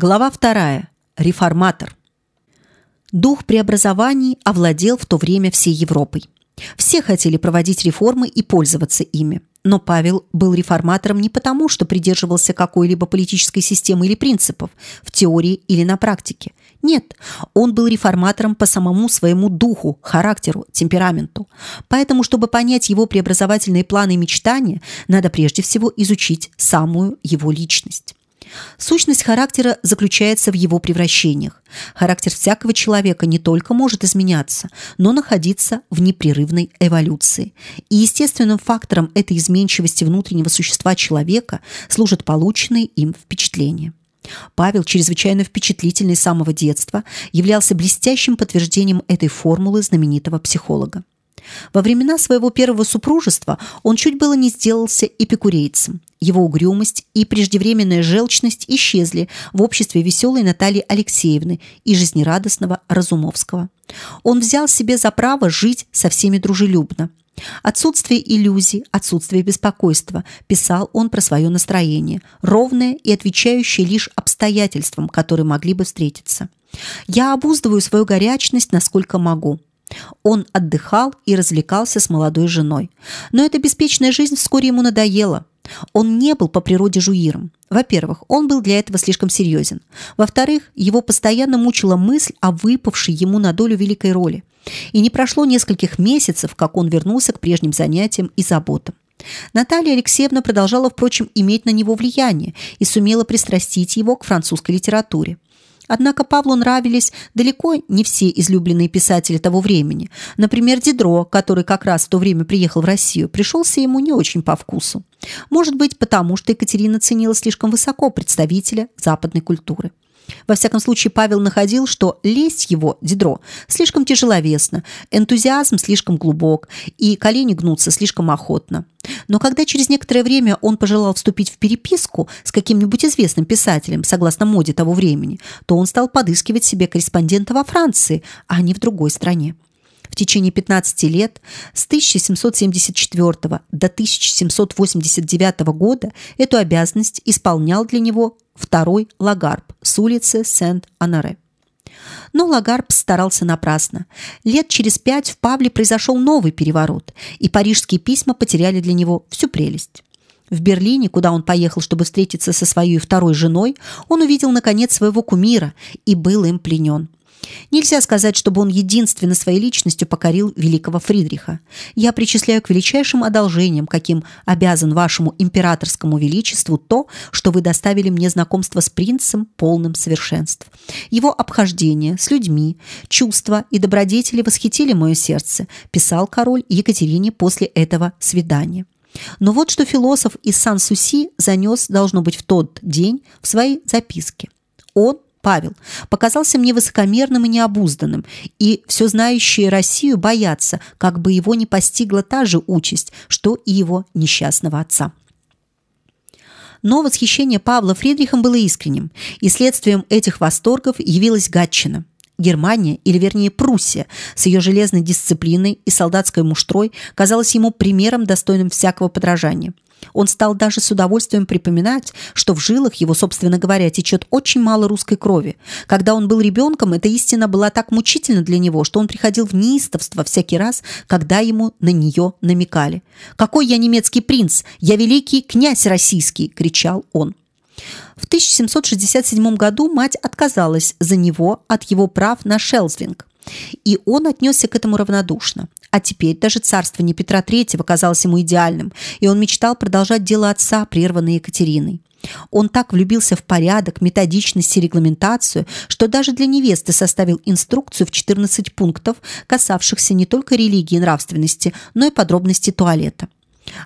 Глава вторая. Реформатор. Дух преобразований овладел в то время всей Европой. Все хотели проводить реформы и пользоваться ими. Но Павел был реформатором не потому, что придерживался какой-либо политической системы или принципов в теории или на практике. Нет, он был реформатором по самому своему духу, характеру, темпераменту. Поэтому, чтобы понять его преобразовательные планы и мечтания, надо прежде всего изучить самую его личность. Сущность характера заключается в его превращениях. Характер всякого человека не только может изменяться, но находиться в непрерывной эволюции. И естественным фактором этой изменчивости внутреннего существа человека служат полученные им впечатления. Павел, чрезвычайно впечатлительный с самого детства, являлся блестящим подтверждением этой формулы знаменитого психолога. Во времена своего первого супружества он чуть было не сделался эпикурейцем. Его угрюмость и преждевременная желчность исчезли в обществе веселой Натальи Алексеевны и жизнерадостного Разумовского. Он взял себе за право жить со всеми дружелюбно. Отсутствие иллюзий, отсутствие беспокойства, писал он про свое настроение, ровное и отвечающее лишь обстоятельствам, которые могли бы встретиться. Я обуздываю свою горячность, насколько могу. Он отдыхал и развлекался с молодой женой. Но эта беспечная жизнь вскоре ему надоела. Он не был по природе жуиром. Во-первых, он был для этого слишком серьезен. Во-вторых, его постоянно мучила мысль о выпавшей ему на долю великой роли. И не прошло нескольких месяцев, как он вернулся к прежним занятиям и заботам. Наталья Алексеевна продолжала, впрочем, иметь на него влияние и сумела пристрастить его к французской литературе. Однако Павлу нравились далеко не все излюбленные писатели того времени. Например, Дидро, который как раз в то время приехал в Россию, пришелся ему не очень по вкусу. Может быть, потому что Екатерина ценила слишком высоко представителя западной культуры. Во всяком случае, Павел находил, что лесть его, Дидро, слишком тяжеловесно, энтузиазм слишком глубок и колени гнутся слишком охотно. Но когда через некоторое время он пожелал вступить в переписку с каким-нибудь известным писателем, согласно моде того времени, то он стал подыскивать себе корреспондента во Франции, а не в другой стране. В течение 15 лет с 1774 до 1789 года эту обязанность исполнял для него второй Лагарб с улицы Сент-Анаре. Но Лагарб старался напрасно. Лет через пять в Павле произошел новый переворот, и парижские письма потеряли для него всю прелесть. В Берлине, куда он поехал, чтобы встретиться со своей второй женой, он увидел наконец своего кумира и был им пленен. Нельзя сказать, чтобы он единственно своей личностью покорил великого Фридриха. Я причисляю к величайшим одолжениям, каким обязан вашему императорскому величеству то, что вы доставили мне знакомство с принцем полным совершенств. Его обхождение с людьми, чувства и добродетели восхитили мое сердце, писал король Екатерине после этого свидания. Но вот что философ из Сан-Суси занес, должно быть, в тот день в своей записке. Он Павел, показался мне высокомерным и необузданным, и все знающие Россию боятся, как бы его не постигла та же участь, что и его несчастного отца. Но восхищение Павла Фридрихом было искренним, и следствием этих восторгов явилась Гатчина. Германия, или вернее Пруссия, с ее железной дисциплиной и солдатской муштрой, казалась ему примером, достойным всякого подражания – он стал даже с удовольствием припоминать, что в жилах его, собственно говоря, течет очень мало русской крови. Когда он был ребенком, эта истина была так мучительна для него, что он приходил в неистовство всякий раз, когда ему на нее намекали. «Какой я немецкий принц! Я великий князь российский!» – кричал он. В 1767 году мать отказалась за него от его прав на Шелзвинг, и он отнесся к этому равнодушно. А теперь даже царствование Петра III казалось ему идеальным, и он мечтал продолжать дело отца, прерванное Екатериной. Он так влюбился в порядок, методичность и регламентацию, что даже для невесты составил инструкцию в 14 пунктов, касавшихся не только религии и нравственности, но и подробностей туалета.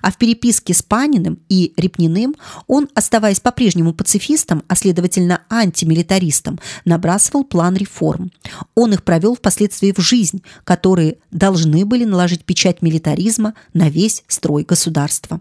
А в переписке с Паниным и Репниным он, оставаясь по-прежнему пацифистом, а следовательно антимилитаристом, набрасывал план реформ. Он их провел впоследствии в жизнь, которые должны были наложить печать милитаризма на весь строй государства.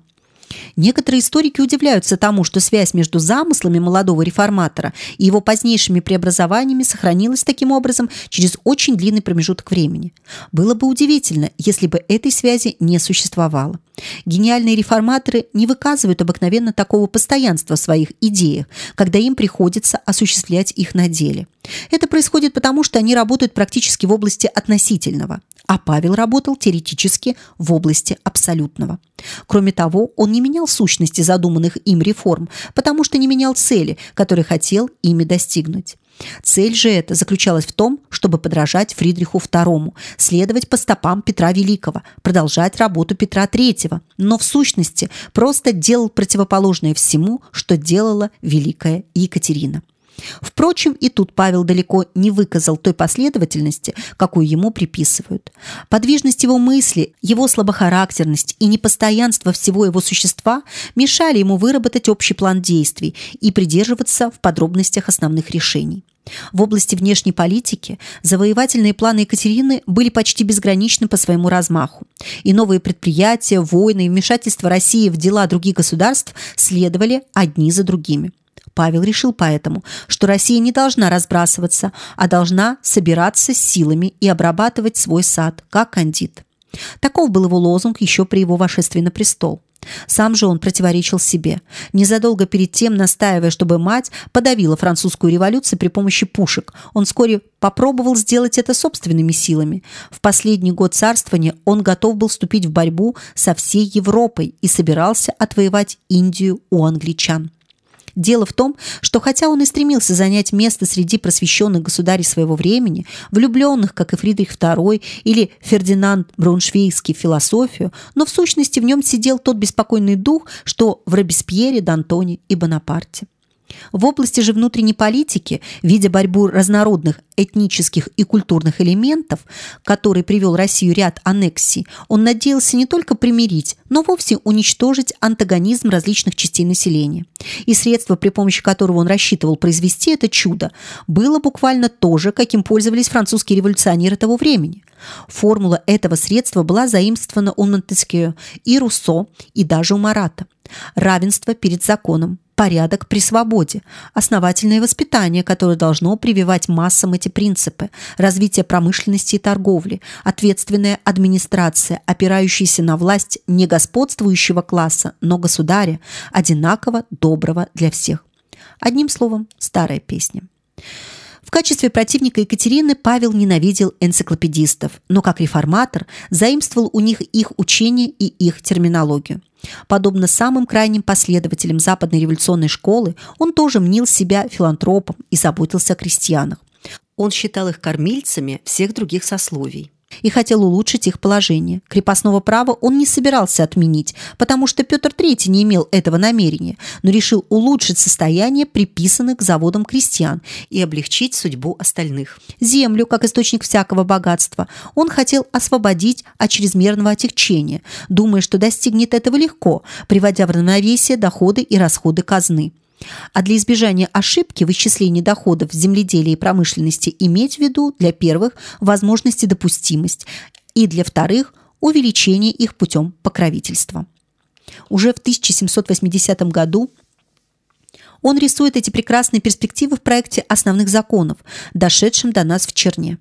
Некоторые историки удивляются тому, что связь между замыслами молодого реформатора и его позднейшими преобразованиями сохранилась таким образом через очень длинный промежуток времени. Было бы удивительно, если бы этой связи не существовало. Гениальные реформаторы не выказывают обыкновенно такого постоянства в своих идеях, когда им приходится осуществлять их на деле. Это происходит потому, что они работают практически в области относительного а Павел работал теоретически в области абсолютного. Кроме того, он не менял сущности задуманных им реформ, потому что не менял цели, которые хотел ими достигнуть. Цель же эта заключалась в том, чтобы подражать Фридриху II, следовать по стопам Петра Великого, продолжать работу Петра III, но в сущности просто делал противоположное всему, что делала Великая Екатерина. Впрочем, и тут Павел далеко не выказал той последовательности, какую ему приписывают. Подвижность его мысли, его слабохарактерность и непостоянство всего его существа мешали ему выработать общий план действий и придерживаться в подробностях основных решений. В области внешней политики завоевательные планы Екатерины были почти безграничны по своему размаху, и новые предприятия, войны и вмешательства России в дела других государств следовали одни за другими. Павел решил поэтому, что Россия не должна разбрасываться, а должна собираться силами и обрабатывать свой сад, как кандид. Таков был его лозунг еще при его вошествии на престол. Сам же он противоречил себе, незадолго перед тем настаивая, чтобы мать подавила французскую революцию при помощи пушек. Он вскоре попробовал сделать это собственными силами. В последний год царствования он готов был вступить в борьбу со всей Европой и собирался отвоевать Индию у англичан. Дело в том, что хотя он и стремился занять место среди просвещенных государей своего времени, влюбленных, как и Фридрих II или Фердинанд Брауншвейгский в философию, но в сущности в нем сидел тот беспокойный дух, что в Робеспьере, Д'Антоне и Бонапарте. В области же внутренней политики, видя борьбу разнородных этнических и культурных элементов, который привел Россию ряд аннексий, он надеялся не только примирить, но вовсе уничтожить антагонизм различных частей населения. И средство, при помощи которого он рассчитывал произвести это чудо, было буквально то же, каким пользовались французские революционеры того времени. Формула этого средства была заимствована у Монтескио и Руссо, и даже у Марата. Равенство перед законом, порядок при свободе, основательное воспитание, которое должно прививать массам эти принципы, развитие промышленности и торговли, ответственная администрация, опирающаяся на власть не господствующего класса, но государя, одинаково доброго для всех. Одним словом, старая песня. В качестве противника Екатерины Павел ненавидел энциклопедистов, но как реформатор заимствовал у них их учение и их терминологию. Подобно самым крайним последователям западной революционной школы, он тоже мнил себя филантропом и заботился о крестьянах. Он считал их кормильцами всех других сословий и хотел улучшить их положение. Крепостного права он не собирался отменить, потому что Петр III не имел этого намерения, но решил улучшить состояние приписанных к заводам крестьян и облегчить судьбу остальных. Землю, как источник всякого богатства, он хотел освободить от чрезмерного отягчения, думая, что достигнет этого легко, приводя в равновесие доходы и расходы казны. А для избежания ошибки в исчислении доходов в земледелии и промышленности иметь в виду для первых возможности допустимость и для вторых увеличение их путем покровительства. Уже в 1780 году он рисует эти прекрасные перспективы в проекте основных законов, дошедшем до нас в Черне.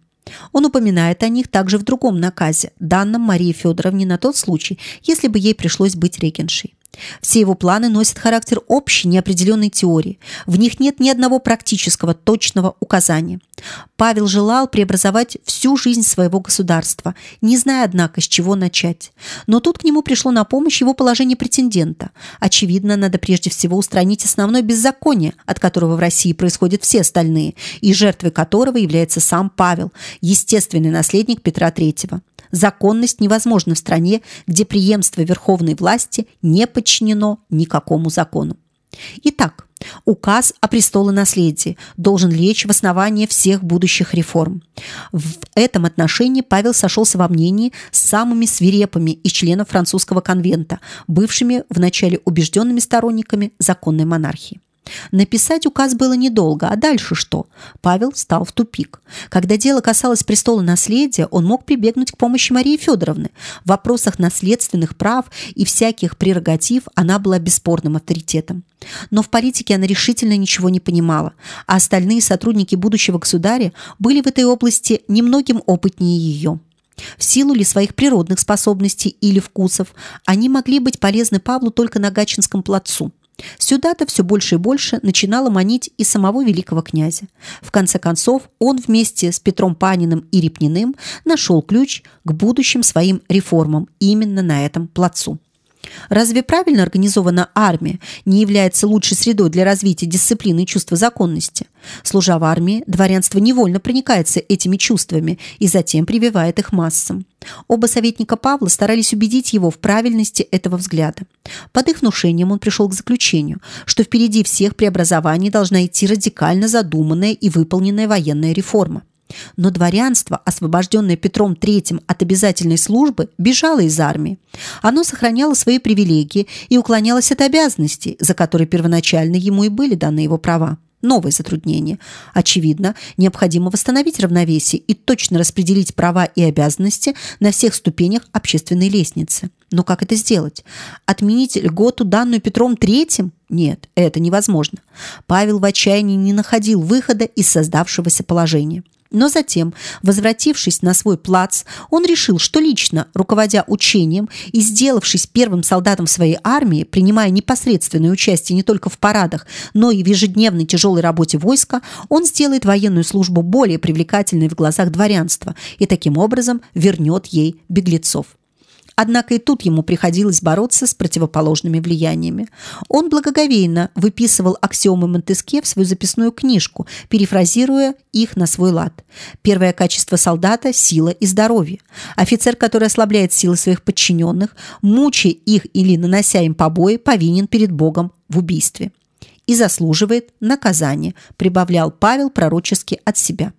Он упоминает о них также в другом наказе, данном Марии Федоровне на тот случай, если бы ей пришлось быть регеншей. Все его планы носят характер общей неопределенной теории. В них нет ни одного практического точного указания. Павел желал преобразовать всю жизнь своего государства, не зная, однако, с чего начать. Но тут к нему пришло на помощь его положение претендента. Очевидно, надо прежде всего устранить основное беззаконие, от которого в России происходят все остальные, и жертвой которого является сам Павел, естественный наследник Петра III. Законность невозможна в стране, где преемство верховной власти не подчинено никакому закону. Итак, указ о престолонаследии должен лечь в основание всех будущих реформ. В этом отношении Павел сошелся во мнении с самыми свирепыми из членов французского конвента, бывшими вначале убежденными сторонниками законной монархии. Написать указ было недолго, а дальше что? Павел стал в тупик. Когда дело касалось престола наследия, он мог прибегнуть к помощи Марии Федоровны. В вопросах наследственных прав и всяких прерогатив она была бесспорным авторитетом. Но в политике она решительно ничего не понимала, а остальные сотрудники будущего государя были в этой области немногим опытнее ее. В силу ли своих природных способностей или вкусов они могли быть полезны Павлу только на Гачинском плацу. Сюда-то все больше и больше начинало манить и самого великого князя. В конце концов, он вместе с Петром Паниным и Репниным нашел ключ к будущим своим реформам именно на этом плацу. Разве правильно организованная армия не является лучшей средой для развития дисциплины и чувства законности? Служа в армии, дворянство невольно проникается этими чувствами и затем прививает их массам. Оба советника Павла старались убедить его в правильности этого взгляда. Под их внушением он пришел к заключению, что впереди всех преобразований должна идти радикально задуманная и выполненная военная реформа. Но дворянство, освобожденное Петром III от обязательной службы, бежало из армии. Оно сохраняло свои привилегии и уклонялось от обязанностей, за которые первоначально ему и были даны его права. Новое затруднение. Очевидно, необходимо восстановить равновесие и точно распределить права и обязанности на всех ступенях общественной лестницы. Но как это сделать? Отменить льготу, данную Петром III? Нет, это невозможно. Павел в отчаянии не находил выхода из создавшегося положения. Но затем, возвратившись на свой плац, он решил, что лично, руководя учением и сделавшись первым солдатом своей армии, принимая непосредственное участие не только в парадах, но и в ежедневной тяжелой работе войска, он сделает военную службу более привлекательной в глазах дворянства и таким образом вернет ей беглецов. Однако и тут ему приходилось бороться с противоположными влияниями. Он благоговейно выписывал аксиомы Монтеске в свою записную книжку, перефразируя их на свой лад. Первое качество солдата – сила и здоровье. Офицер, который ослабляет силы своих подчиненных, мучая их или нанося им побои, повинен перед Богом в убийстве и заслуживает наказания, прибавлял Павел пророчески от себя.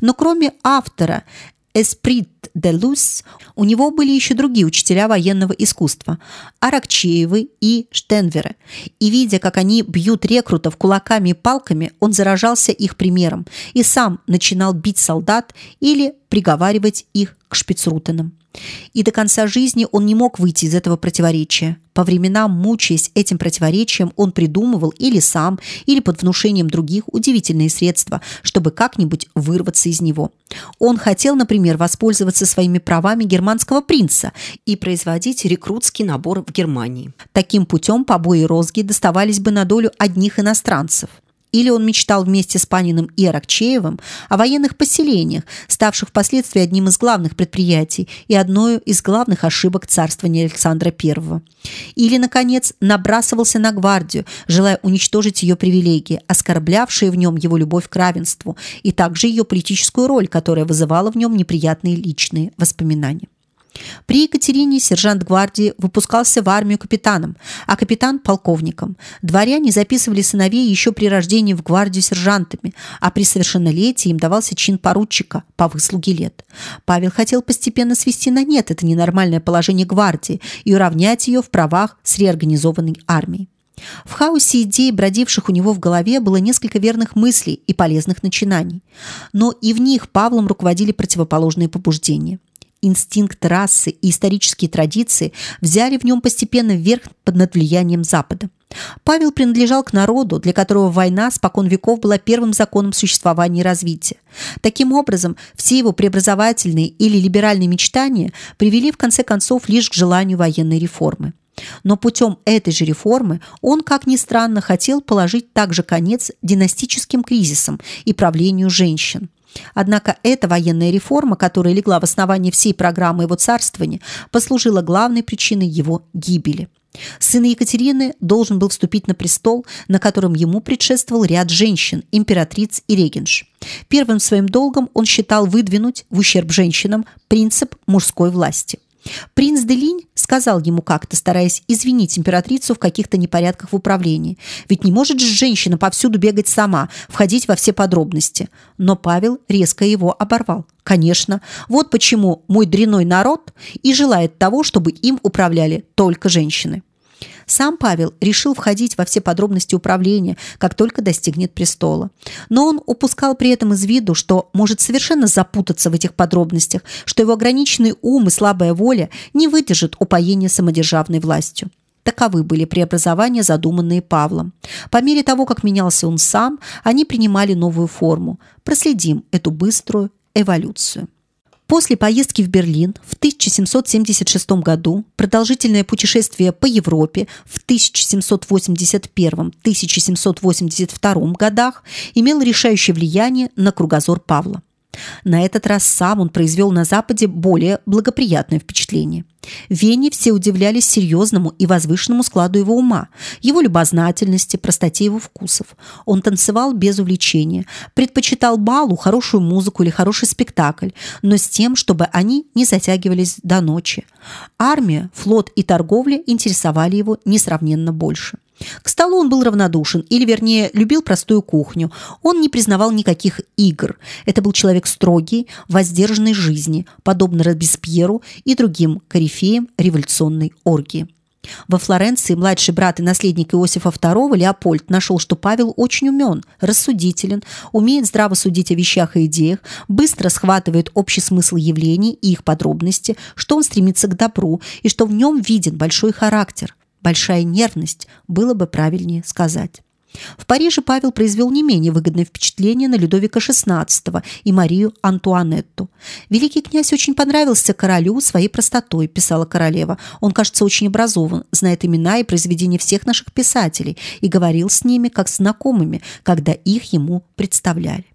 Но кроме автора Эсприт де Лус, у него были еще другие учителя военного искусства – Аракчеевы и Штенверы. И видя, как они бьют рекрутов кулаками и палками, он заражался их примером и сам начинал бить солдат или приговаривать их к шпицрутенам. И до конца жизни он не мог выйти из этого противоречия. По временам, мучаясь этим противоречием, он придумывал или сам, или под внушением других удивительные средства, чтобы как-нибудь вырваться из него. Он хотел, например, воспользоваться своими правами германского принца и производить рекрутский набор в Германии. Таким путем побои розги доставались бы на долю одних иностранцев – или он мечтал вместе с Паниным и Аракчеевым о военных поселениях, ставших впоследствии одним из главных предприятий и одной из главных ошибок царствования Александра I. Или, наконец, набрасывался на гвардию, желая уничтожить ее привилегии, оскорблявшие в нем его любовь к равенству, и также ее политическую роль, которая вызывала в нем неприятные личные воспоминания. При Екатерине сержант гвардии выпускался в армию капитаном, а капитан – полковником. Дворяне записывали сыновей еще при рождении в гвардию сержантами, а при совершеннолетии им давался чин поручика по выслуге лет. Павел хотел постепенно свести на нет это ненормальное положение гвардии и уравнять ее в правах с реорганизованной армией. В хаосе идей, бродивших у него в голове, было несколько верных мыслей и полезных начинаний. Но и в них Павлом руководили противоположные побуждения инстинкт расы и исторические традиции взяли в нем постепенно вверх под над влиянием Запада. Павел принадлежал к народу, для которого война спокон веков была первым законом существования и развития. Таким образом, все его преобразовательные или либеральные мечтания привели в конце концов лишь к желанию военной реформы. Но путем этой же реформы он, как ни странно, хотел положить также конец династическим кризисам и правлению женщин. Однако эта военная реформа, которая легла в основании всей программы его царствования, послужила главной причиной его гибели. Сын Екатерины должен был вступить на престол, на котором ему предшествовал ряд женщин, императриц и регенш. Первым своим долгом он считал выдвинуть в ущерб женщинам принцип мужской власти. Принц Делинь сказал ему как-то, стараясь извинить императрицу в каких-то непорядках в управлении. Ведь не может же женщина повсюду бегать сама, входить во все подробности. Но Павел резко его оборвал. Конечно, вот почему мой дряной народ и желает того, чтобы им управляли только женщины. Сам Павел решил входить во все подробности управления, как только достигнет престола. Но он упускал при этом из виду, что может совершенно запутаться в этих подробностях, что его ограниченный ум и слабая воля не выдержат упоения самодержавной властью. Таковы были преобразования, задуманные Павлом. По мере того, как менялся он сам, они принимали новую форму. Проследим эту быструю эволюцию. После поездки в Берлин в 1776 году, продолжительное путешествие по Европе в 1781-1782 годах имело решающее влияние на кругозор Павла. На этот раз сам он произвел на Западе более благоприятное впечатление. В Вене все удивлялись серьезному и возвышенному складу его ума, его любознательности, простоте его вкусов. Он танцевал без увлечения, предпочитал балу, хорошую музыку или хороший спектакль, но с тем, чтобы они не затягивались до ночи. Армия, флот и торговля интересовали его несравненно больше. К столу он был равнодушен, или, вернее, любил простую кухню. Он не признавал никаких игр. Это был человек строгий, воздержанной жизни, подобно Робеспьеру и другим корифеям революционной оргии. Во Флоренции младший брат и наследник Иосифа II Леопольд нашел, что Павел очень умен, рассудителен, умеет здраво судить о вещах и идеях, быстро схватывает общий смысл явлений и их подробности, что он стремится к добру и что в нем виден большой характер большая нервность, было бы правильнее сказать. В Париже Павел произвел не менее выгодное впечатление на Людовика XVI и Марию Антуанетту. Великий князь очень понравился королю своей простотой, писала королева. Он, кажется, очень образован, знает имена и произведения всех наших писателей и говорил с ними как с знакомыми, когда их ему представляли.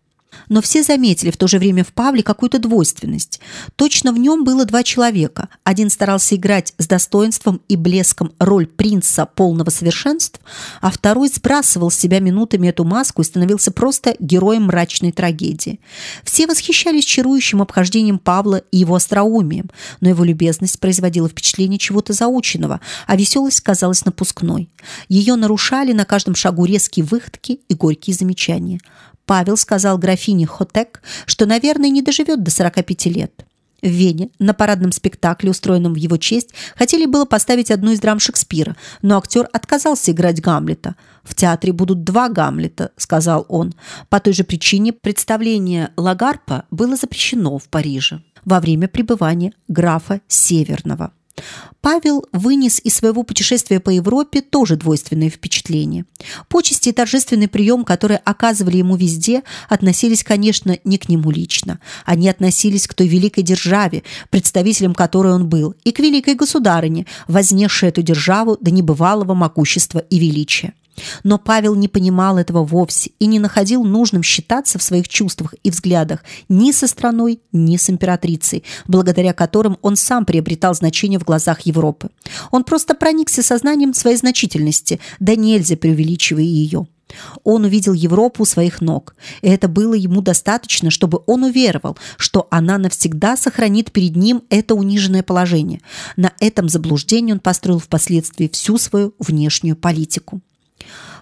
Но все заметили в то же время в Павле какую-то двойственность. Точно в нем было два человека. Один старался играть с достоинством и блеском роль принца полного совершенства, а второй сбрасывал с себя минутами эту маску и становился просто героем мрачной трагедии. Все восхищались чарующим обхождением Павла и его остроумием, но его любезность производила впечатление чего-то заученного, а веселость казалась напускной. Ее нарушали на каждом шагу резкие выходки и горькие замечания. Павел сказал графине Хотек, что, наверное, не доживет до 45 лет. В Вене на парадном спектакле, устроенном в его честь, хотели было поставить одну из драм Шекспира, но актер отказался играть Гамлета. «В театре будут два Гамлета», — сказал он. По той же причине представление Лагарпа было запрещено в Париже во время пребывания графа Северного. Павел вынес из своего путешествия по Европе тоже двойственное впечатление. Почести и торжественный прием, которые оказывали ему везде, относились, конечно, не к нему лично. Они относились к той великой державе, представителем которой он был, и к великой государыне, вознесшей эту державу до небывалого могущества и величия. Но Павел не понимал этого вовсе и не находил нужным считаться в своих чувствах и взглядах ни со страной, ни с императрицей, благодаря которым он сам приобретал значение в глазах Европы. Он просто проникся сознанием своей значительности, да нельзя преувеличивая ее. Он увидел Европу у своих ног, и это было ему достаточно, чтобы он уверовал, что она навсегда сохранит перед ним это униженное положение. На этом заблуждении он построил впоследствии всю свою внешнюю политику.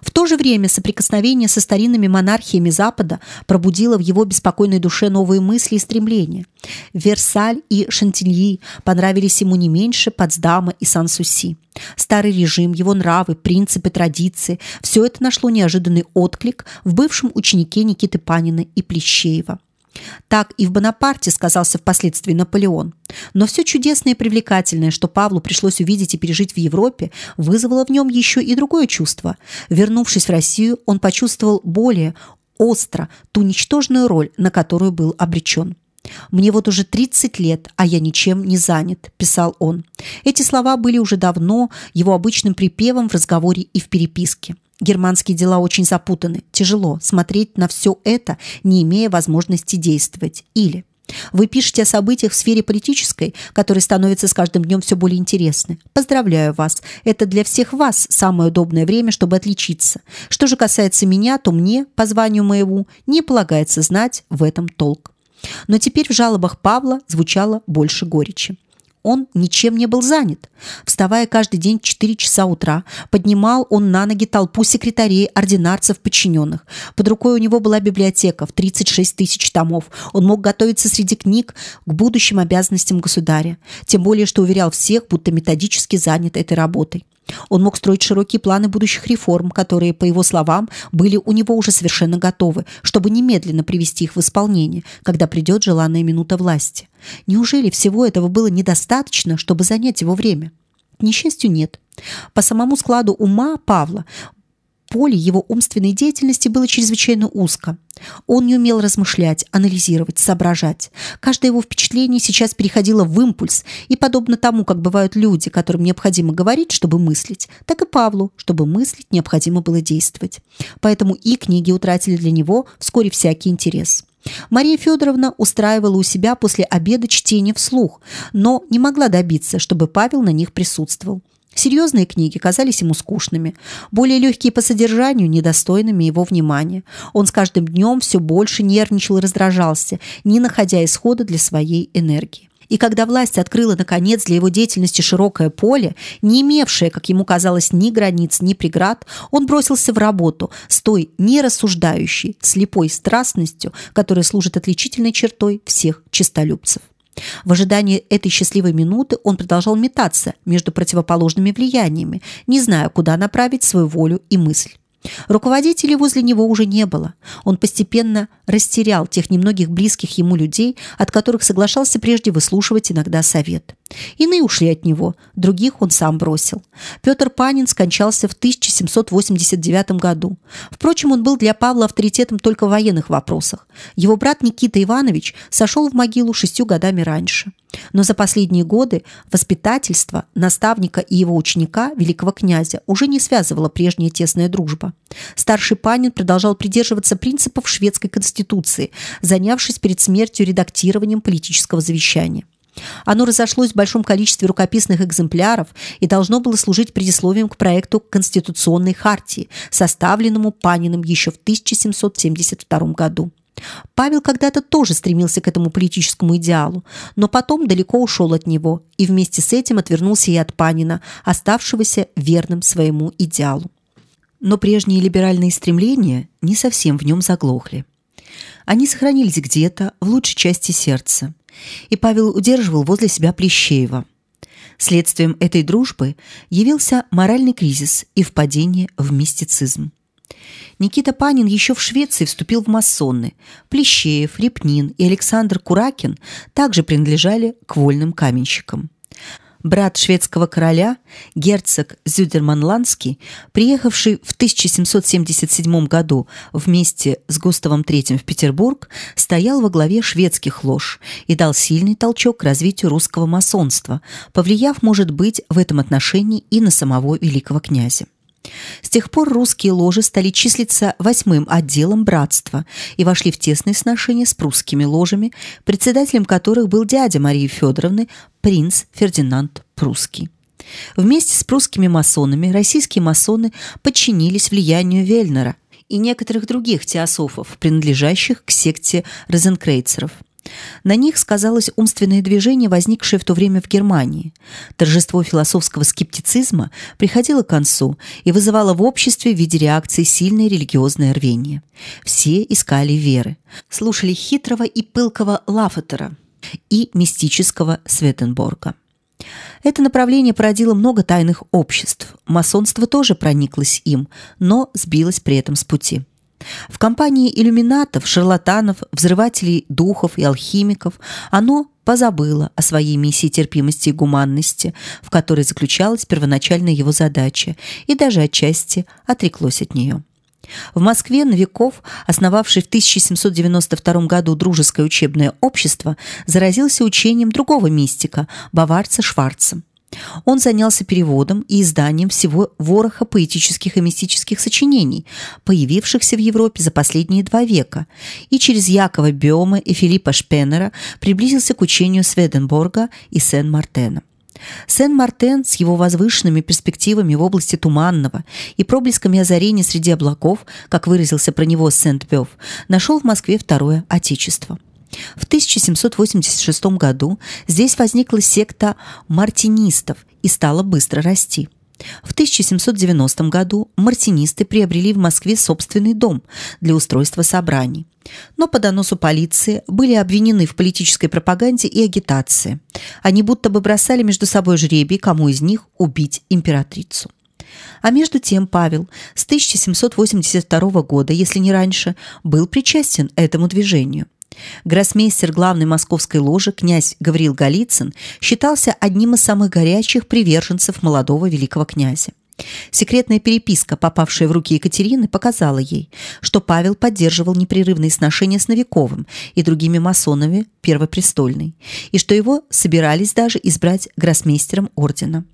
В то же время соприкосновение со старинными монархиями Запада пробудило в его беспокойной душе новые мысли и стремления. Версаль и Шантильи понравились ему не меньше Потсдама и Сан-Суси. Старый режим, его нравы, принципы, традиции – все это нашло неожиданный отклик в бывшем ученике Никиты Панина и Плещеева. Так и в Бонапарте сказался впоследствии Наполеон. Но все чудесное и привлекательное, что Павлу пришлось увидеть и пережить в Европе, вызвало в нем еще и другое чувство. Вернувшись в Россию, он почувствовал более остро ту ничтожную роль, на которую был обречен. «Мне вот уже 30 лет, а я ничем не занят», – писал он. Эти слова были уже давно его обычным припевом в разговоре и в переписке. Германские дела очень запутаны. Тяжело смотреть на все это, не имея возможности действовать. Или вы пишете о событиях в сфере политической, которые становятся с каждым днем все более интересны. Поздравляю вас. Это для всех вас самое удобное время, чтобы отличиться. Что же касается меня, то мне, по званию моему, не полагается знать в этом толк. Но теперь в жалобах Павла звучало больше горечи он ничем не был занят. Вставая каждый день в 4 часа утра, поднимал он на ноги толпу секретарей, ординарцев, подчиненных. Под рукой у него была библиотека в 36 тысяч томов. Он мог готовиться среди книг к будущим обязанностям государя. Тем более, что уверял всех, будто методически занят этой работой. Он мог строить широкие планы будущих реформ, которые, по его словам, были у него уже совершенно готовы, чтобы немедленно привести их в исполнение, когда придет желанная минута власти. Неужели всего этого было недостаточно, чтобы занять его время? К несчастью, нет. По самому складу ума Павла поле его умственной деятельности было чрезвычайно узко. Он не умел размышлять, анализировать, соображать. Каждое его впечатление сейчас переходило в импульс, и подобно тому, как бывают люди, которым необходимо говорить, чтобы мыслить, так и Павлу, чтобы мыслить, необходимо было действовать. Поэтому и книги утратили для него вскоре всякий интерес. Мария Федоровна устраивала у себя после обеда чтение вслух, но не могла добиться, чтобы Павел на них присутствовал. Серьезные книги казались ему скучными, более легкие по содержанию, недостойными его внимания. Он с каждым днем все больше нервничал и раздражался, не находя исхода для своей энергии. И когда власть открыла, наконец, для его деятельности широкое поле, не имевшее, как ему казалось, ни границ, ни преград, он бросился в работу с той нерассуждающей, слепой страстностью, которая служит отличительной чертой всех честолюбцев. В ожидании этой счастливой минуты он продолжал метаться между противоположными влияниями, не зная, куда направить свою волю и мысль. Руководителей возле него уже не было. Он постепенно растерял тех немногих близких ему людей, от которых соглашался прежде выслушивать иногда совет. Иные ушли от него, других он сам бросил. Петр Панин скончался в 1789 году. Впрочем, он был для Павла авторитетом только в военных вопросах. Его брат Никита Иванович сошел в могилу шестью годами раньше. Но за последние годы воспитательство наставника и его ученика, великого князя, уже не связывала прежняя тесная дружба. Старший Панин продолжал придерживаться принципов шведской конституции, занявшись перед смертью редактированием политического завещания. Оно разошлось в большом количестве рукописных экземпляров и должно было служить предисловием к проекту Конституционной хартии, составленному Паниным еще в 1772 году. Павел когда-то тоже стремился к этому политическому идеалу, но потом далеко ушел от него и вместе с этим отвернулся и от Панина, оставшегося верным своему идеалу. Но прежние либеральные стремления не совсем в нем заглохли. Они сохранились где-то в лучшей части сердца, и Павел удерживал возле себя Плещеева. Следствием этой дружбы явился моральный кризис и впадение в мистицизм. Никита Панин еще в Швеции вступил в масоны. Плещеев, Репнин и Александр Куракин также принадлежали к вольным каменщикам. Брат шведского короля, герцог Зюдерманландский, приехавший в 1777 году вместе с Густавом III в Петербург, стоял во главе шведских лож и дал сильный толчок к развитию русского масонства, повлияв, может быть, в этом отношении и на самого великого князя. С тех пор русские ложи стали числиться восьмым отделом братства и вошли в тесные сношения с прусскими ложами, председателем которых был дядя Марии Федоровны, принц Фердинанд Прусский. Вместе с прусскими масонами российские масоны подчинились влиянию Вельнера и некоторых других теософов, принадлежащих к секте розенкрейцеров – на них сказалось умственное движение, возникшее в то время в Германии. Торжество философского скептицизма приходило к концу и вызывало в обществе в виде реакции сильное религиозное рвение. Все искали веры, слушали хитрого и пылкого Лафетера и мистического Светенборга. Это направление породило много тайных обществ. Масонство тоже прониклось им, но сбилось при этом с пути. В компании иллюминатов, шарлатанов, взрывателей духов и алхимиков оно позабыло о своей миссии терпимости и гуманности, в которой заключалась первоначальная его задача, и даже отчасти отреклось от нее. В Москве Новиков, основавший в 1792 году дружеское учебное общество, заразился учением другого мистика, баварца Шварца. Он занялся переводом и изданием всего вороха поэтических и мистических сочинений, появившихся в Европе за последние два века, и через Якова Бёма и Филиппа Шпеннера приблизился к учению Сведенборга и Сен-Мартена. Сен-Мартен с его возвышенными перспективами в области туманного и проблесками озарения среди облаков, как выразился про него Сент-Бёв, нашел в Москве второе отечество – в 1786 году здесь возникла секта мартинистов и стала быстро расти. В 1790 году мартинисты приобрели в Москве собственный дом для устройства собраний. Но по доносу полиции были обвинены в политической пропаганде и агитации. Они будто бы бросали между собой жребий, кому из них убить императрицу. А между тем Павел с 1782 года, если не раньше, был причастен этому движению. Гроссмейстер главной московской ложи князь Гавриил Голицын считался одним из самых горячих приверженцев молодого великого князя. Секретная переписка, попавшая в руки Екатерины, показала ей, что Павел поддерживал непрерывные сношения с Новиковым и другими масонами Первопрестольной, и что его собирались даже избрать гроссмейстером ордена.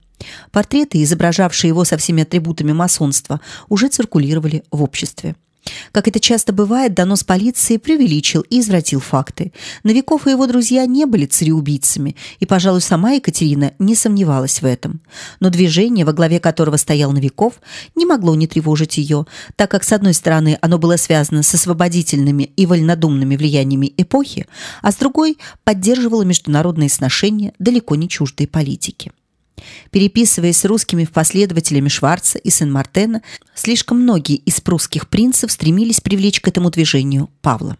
Портреты, изображавшие его со всеми атрибутами масонства, уже циркулировали в обществе. Как это часто бывает, донос полиции преувеличил и извратил факты. Новиков и его друзья не были цареубийцами, и, пожалуй, сама Екатерина не сомневалась в этом. Но движение, во главе которого стоял Новиков, не могло не тревожить ее, так как, с одной стороны, оно было связано с освободительными и вольнодумными влияниями эпохи, а с другой поддерживало международные сношения, далеко не чуждые политики. Переписываясь с русскими последователями Шварца и Сен-Мартена, слишком многие из прусских принцев стремились привлечь к этому движению Павла.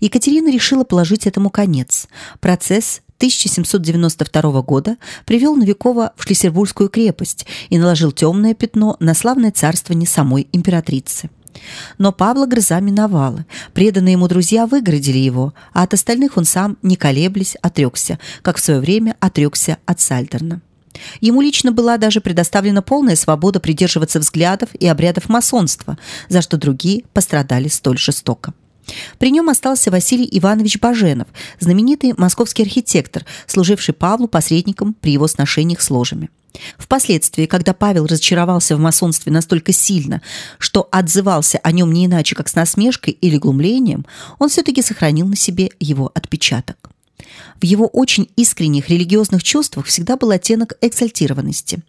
Екатерина решила положить этому конец. Процесс 1792 года привел Новикова в Шлиссербургскую крепость и наложил темное пятно на славное царствование самой императрицы. Но Павла гроза миновала. Преданные ему друзья выгородили его, а от остальных он сам, не колеблясь, отрекся, как в свое время отрекся от Сальдерна. Ему лично была даже предоставлена полная свобода придерживаться взглядов и обрядов масонства, за что другие пострадали столь жестоко. При нем остался Василий Иванович Баженов, знаменитый московский архитектор, служивший Павлу посредником при его сношениях с ложами. Впоследствии, когда Павел разочаровался в масонстве настолько сильно, что отзывался о нем не иначе, как с насмешкой или глумлением, он все-таки сохранил на себе его отпечаток. В его очень искренних религиозных чувствах всегда был оттенок экзальтированности.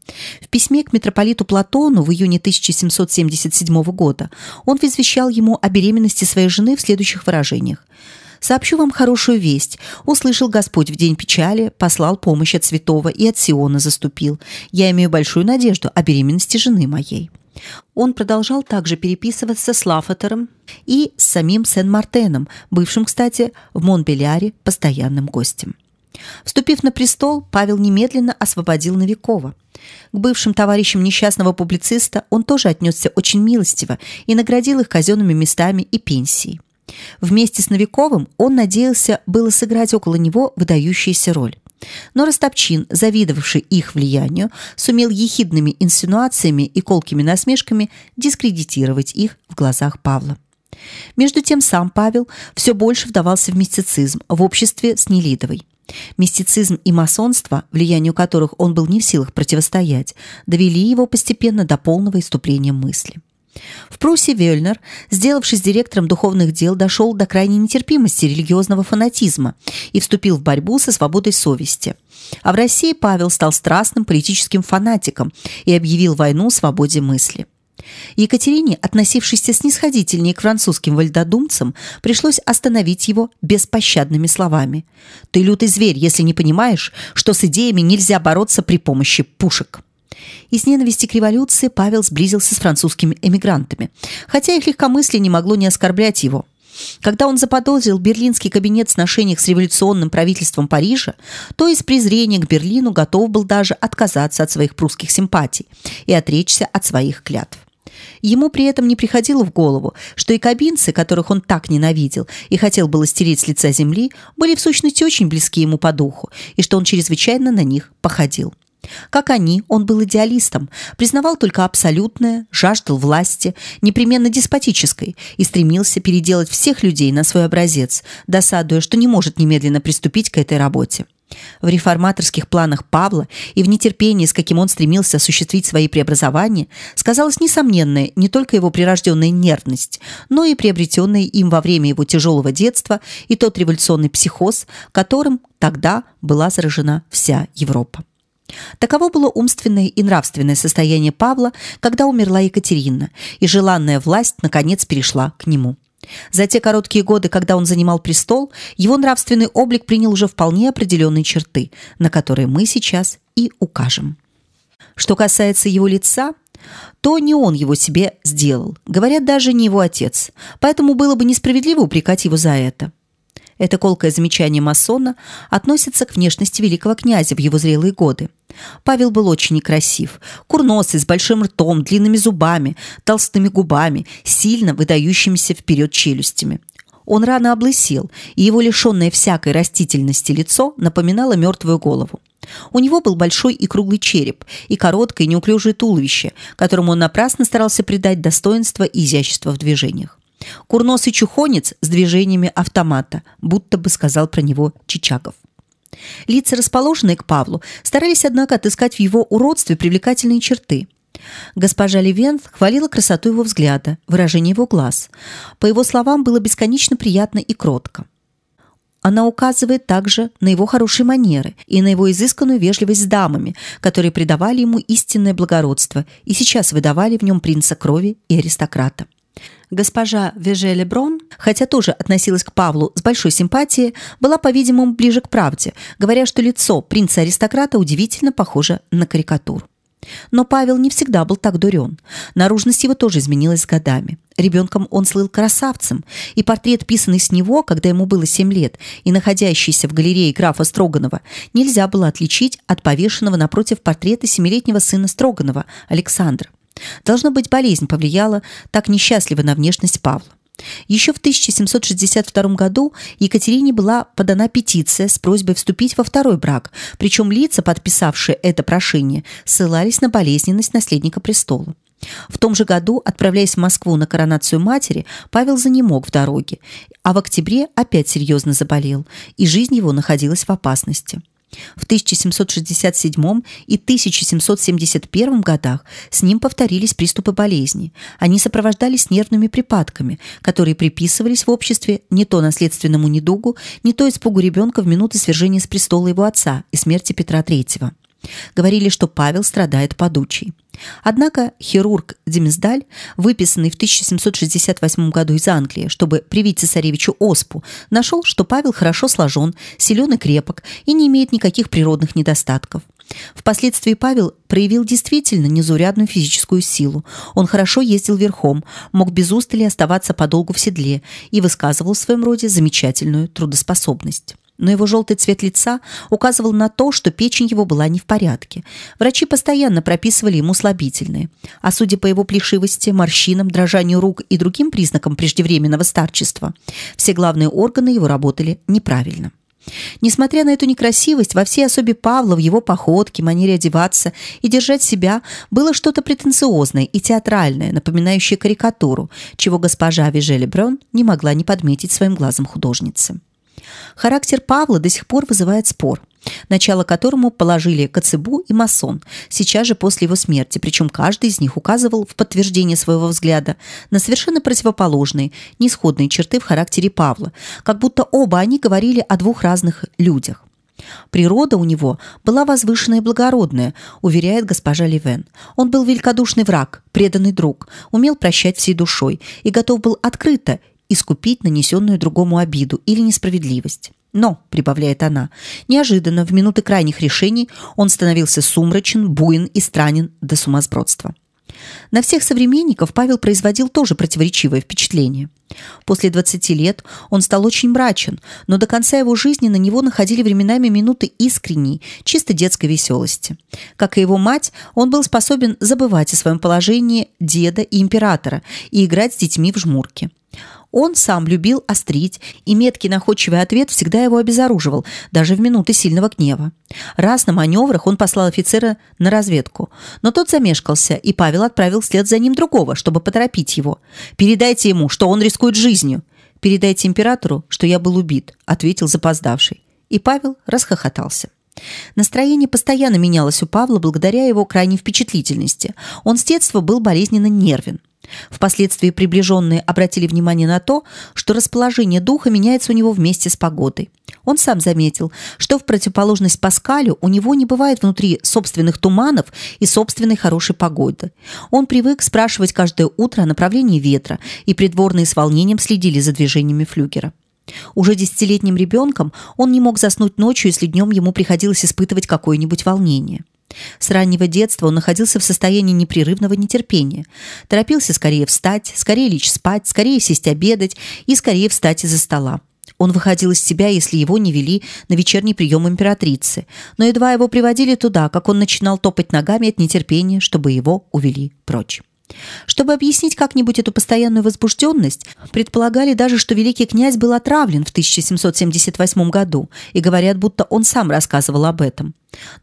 В письме к митрополиту Платону в июне 1777 года он возвещал ему о беременности своей жены в следующих выражениях. Сообщу вам хорошую весть. Услышал Господь в день печали, послал помощь от святого и от Сиона заступил. Я имею большую надежду о беременности жены моей. Он продолжал также переписываться с Лафатером и с самим Сен-Мартеном, бывшим, кстати, в Монбеляре постоянным гостем. Вступив на престол, Павел немедленно освободил Новикова. К бывшим товарищам несчастного публициста он тоже отнесся очень милостиво и наградил их казенными местами и пенсией. Вместе с Новиковым он надеялся было сыграть около него выдающуюся роль. Но Ростопчин, завидовавший их влиянию, сумел ехидными инсинуациями и колкими насмешками дискредитировать их в глазах Павла. Между тем сам Павел все больше вдавался в мистицизм в обществе с Нелидовой. Мистицизм и масонство, влиянию которых он был не в силах противостоять, довели его постепенно до полного иступления мысли. В Пруссии Вельнер, сделавшись директором духовных дел, дошел до крайней нетерпимости религиозного фанатизма и вступил в борьбу со свободой совести. А в России Павел стал страстным политическим фанатиком и объявил войну свободе мысли. Екатерине, относившейся снисходительнее к французским вальдодумцам, пришлось остановить его беспощадными словами. «Ты лютый зверь, если не понимаешь, что с идеями нельзя бороться при помощи пушек». Из ненависти к революции Павел сблизился с французскими эмигрантами, хотя их легкомыслие не могло не оскорблять его. Когда он заподозрил берлинский кабинет в сношениях с революционным правительством Парижа, то из презрения к Берлину готов был даже отказаться от своих прусских симпатий и отречься от своих клятв. Ему при этом не приходило в голову, что и кабинцы, которых он так ненавидел и хотел было стереть с лица земли, были в сущности очень близки ему по духу, и что он чрезвычайно на них походил. Как они, он был идеалистом, признавал только абсолютное, жаждал власти, непременно деспотической, и стремился переделать всех людей на свой образец, досадуя, что не может немедленно приступить к этой работе. В реформаторских планах Павла и в нетерпении, с каким он стремился осуществить свои преобразования, сказалась несомненная не только его прирожденная нервность, но и приобретенная им во время его тяжелого детства и тот революционный психоз, которым тогда была заражена вся Европа. Таково было умственное и нравственное состояние Павла, когда умерла Екатерина, и желанная власть наконец перешла к нему. За те короткие годы, когда он занимал престол, его нравственный облик принял уже вполне определенные черты, на которые мы сейчас и укажем. Что касается его лица, то не он его себе сделал, говорят даже не его отец, поэтому было бы несправедливо упрекать его за это. Это колкое замечание масона относится к внешности великого князя в его зрелые годы. Павел был очень некрасив. Курносый, с большим ртом, длинными зубами, толстыми губами, сильно выдающимися вперед челюстями. Он рано облысел, и его лишенное всякой растительности лицо напоминало мертвую голову. У него был большой и круглый череп и короткое неуклюжее туловище, которому он напрасно старался придать достоинство и изящество в движениях. Курносый чухонец с движениями автомата, будто бы сказал про него Чичагов. Лица, расположенные к Павлу, старались, однако, отыскать в его уродстве привлекательные черты. Госпожа Левен хвалила красоту его взгляда, выражение его глаз. По его словам, было бесконечно приятно и кротко. Она указывает также на его хорошие манеры и на его изысканную вежливость с дамами, которые придавали ему истинное благородство и сейчас выдавали в нем принца крови и аристократа. Госпожа Веже Леброн, хотя тоже относилась к Павлу с большой симпатией, была, по-видимому, ближе к правде, говоря, что лицо принца-аристократа удивительно похоже на карикатуру. Но Павел не всегда был так дурен. Наружность его тоже изменилась с годами. Ребенком он слыл красавцем, и портрет, писанный с него, когда ему было семь лет, и находящийся в галерее графа Строганова, нельзя было отличить от повешенного напротив портрета семилетнего сына Строганова, Александра. Должно быть, болезнь повлияла так несчастливо на внешность Павла. Еще в 1762 году Екатерине была подана петиция с просьбой вступить во второй брак, причем лица, подписавшие это прошение, ссылались на болезненность наследника престола. В том же году, отправляясь в Москву на коронацию матери, Павел занемог в дороге, а в октябре опять серьезно заболел, и жизнь его находилась в опасности. В 1767 и 1771 годах с ним повторились приступы болезни. Они сопровождались нервными припадками, которые приписывались в обществе не то наследственному недугу, не то испугу ребенка в минуты свержения с престола его отца и смерти Петра III. Говорили, что Павел страдает подучей. Однако хирург Демиздаль, выписанный в 1768 году из Англии, чтобы привить цесаревичу оспу, нашел, что Павел хорошо сложен, силен и крепок и не имеет никаких природных недостатков. Впоследствии Павел проявил действительно незаурядную физическую силу. Он хорошо ездил верхом, мог без устали оставаться подолгу в седле и высказывал в своем роде замечательную трудоспособность но его желтый цвет лица указывал на то, что печень его была не в порядке. Врачи постоянно прописывали ему слабительные, а судя по его плешивости, морщинам, дрожанию рук и другим признакам преждевременного старчества, все главные органы его работали неправильно. Несмотря на эту некрасивость, во всей особе Павла, в его походке, манере одеваться и держать себя, было что-то претенциозное и театральное, напоминающее карикатуру, чего госпожа Вижели Брон не могла не подметить своим глазом художницы. Характер Павла до сих пор вызывает спор, начало которому положили Коцебу и Масон, сейчас же после его смерти, причем каждый из них указывал в подтверждение своего взгляда на совершенно противоположные, несходные черты в характере Павла, как будто оба они говорили о двух разных людях. Природа у него была возвышенная и благородная, уверяет госпожа Ливен. Он был великодушный враг, преданный друг, умел прощать всей душой и готов был открыто искупить нанесенную другому обиду или несправедливость. Но, прибавляет она, неожиданно в минуты крайних решений он становился сумрачен, буин и странен до сумасбродства. На всех современников Павел производил тоже противоречивое впечатление. После 20 лет он стал очень мрачен, но до конца его жизни на него находили временами минуты искренней, чисто детской веселости. Как и его мать, он был способен забывать о своем положении деда и императора и играть с детьми в жмурки. Он сам любил острить, и меткий находчивый ответ всегда его обезоруживал, даже в минуты сильного гнева. Раз на маневрах он послал офицера на разведку, но тот замешкался, и Павел отправил вслед за ним другого, чтобы поторопить его. «Передайте ему, что он рискует жизнью». «Передайте императору, что я был убит», — ответил запоздавший. И Павел расхохотался. Настроение постоянно менялось у Павла благодаря его крайней впечатлительности. Он с детства был болезненно нервен. Впоследствии приближенные обратили внимание на то, что расположение духа меняется у него вместе с погодой. Он сам заметил, что в противоположность Паскалю у него не бывает внутри собственных туманов и собственной хорошей погоды. Он привык спрашивать каждое утро о направлении ветра, и придворные с волнением следили за движениями флюгера. Уже десятилетним ребенком он не мог заснуть ночью, если днем ему приходилось испытывать какое-нибудь волнение. С раннего детства он находился в состоянии непрерывного нетерпения. Торопился скорее встать, скорее лечь спать, скорее сесть обедать и скорее встать из-за стола. Он выходил из себя, если его не вели на вечерний прием императрицы, но едва его приводили туда, как он начинал топать ногами от нетерпения, чтобы его увели прочь. Чтобы объяснить как-нибудь эту постоянную возбужденность, предполагали даже, что великий князь был отравлен в 1778 году, и говорят, будто он сам рассказывал об этом.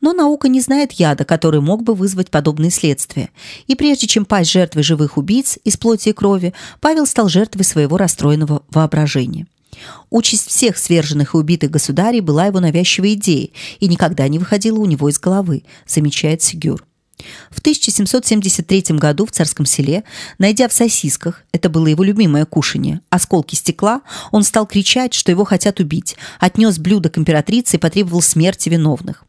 Но наука не знает яда, который мог бы вызвать подобные следствия. И прежде чем пасть жертвой живых убийц из плоти и крови, Павел стал жертвой своего расстроенного воображения. Участь всех сверженных и убитых государей была его навязчивой идеей и никогда не выходила у него из головы, замечает Сигюр. В 1773 году в Царском селе, найдя в сосисках, это было его любимое кушанье, осколки стекла, он стал кричать, что его хотят убить, отнес блюдо к императрице и потребовал смерти виновных.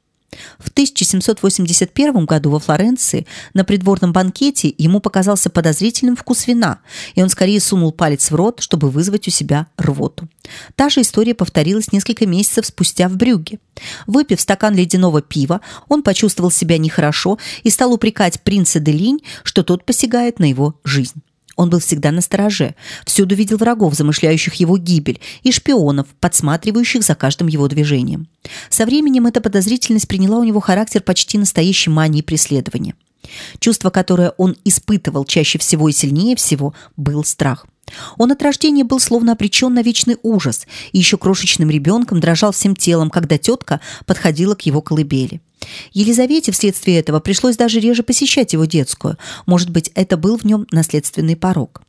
В 1781 году во Флоренции на придворном банкете ему показался подозрительным вкус вина, и он скорее сунул палец в рот, чтобы вызвать у себя рвоту. Та же история повторилась несколько месяцев спустя в Брюгге. Выпив стакан ледяного пива, он почувствовал себя нехорошо и стал упрекать принца де Линь, что тот посягает на его жизнь. Он был всегда на стороже, всюду видел врагов, замышляющих его гибель, и шпионов, подсматривающих за каждым его движением. Со временем эта подозрительность приняла у него характер почти настоящей мании преследования. Чувство, которое он испытывал чаще всего и сильнее всего, был страх. Он от рождения был словно обречен на вечный ужас, и еще крошечным ребенком дрожал всем телом, когда тетка подходила к его колыбели. Елизавете вследствие этого пришлось даже реже посещать его детскую. Может быть, это был в нем наследственный порог.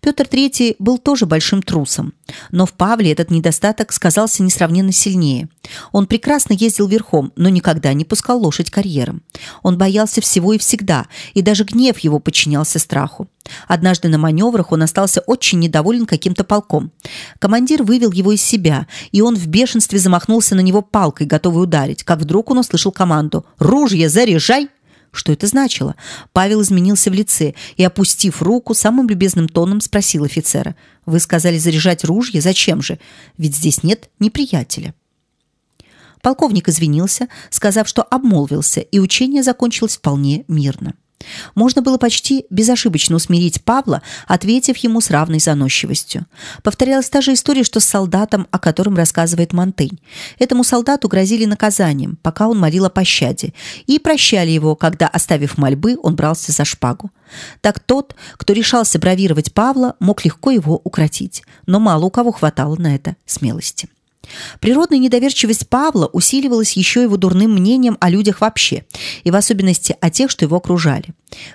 Петр III был тоже большим трусом, но в Павле этот недостаток сказался несравненно сильнее. Он прекрасно ездил верхом, но никогда не пускал лошадь карьером. Он боялся всего и всегда, и даже гнев его подчинялся страху. Однажды на маневрах он остался очень недоволен каким-то полком. Командир вывел его из себя, и он в бешенстве замахнулся на него палкой, готовый ударить, как вдруг он услышал команду «Ружье заряжай!» Что это значило? Павел изменился в лице и, опустив руку, самым любезным тоном спросил офицера. «Вы сказали заряжать ружье? Зачем же? Ведь здесь нет неприятеля». Полковник извинился, сказав, что обмолвился, и учение закончилось вполне мирно. Можно было почти безошибочно усмирить Павла, ответив ему с равной заносчивостью. Повторялась та же история, что с солдатом, о котором рассказывает Монтень. Этому солдату грозили наказанием, пока он молил о пощаде, и прощали его, когда, оставив мольбы, он брался за шпагу. Так тот, кто решался бравировать Павла, мог легко его укротить, но мало у кого хватало на это смелости. Природная недоверчивость Павла усиливалась еще его дурным мнением о людях вообще, и в особенности о тех, что его окружали.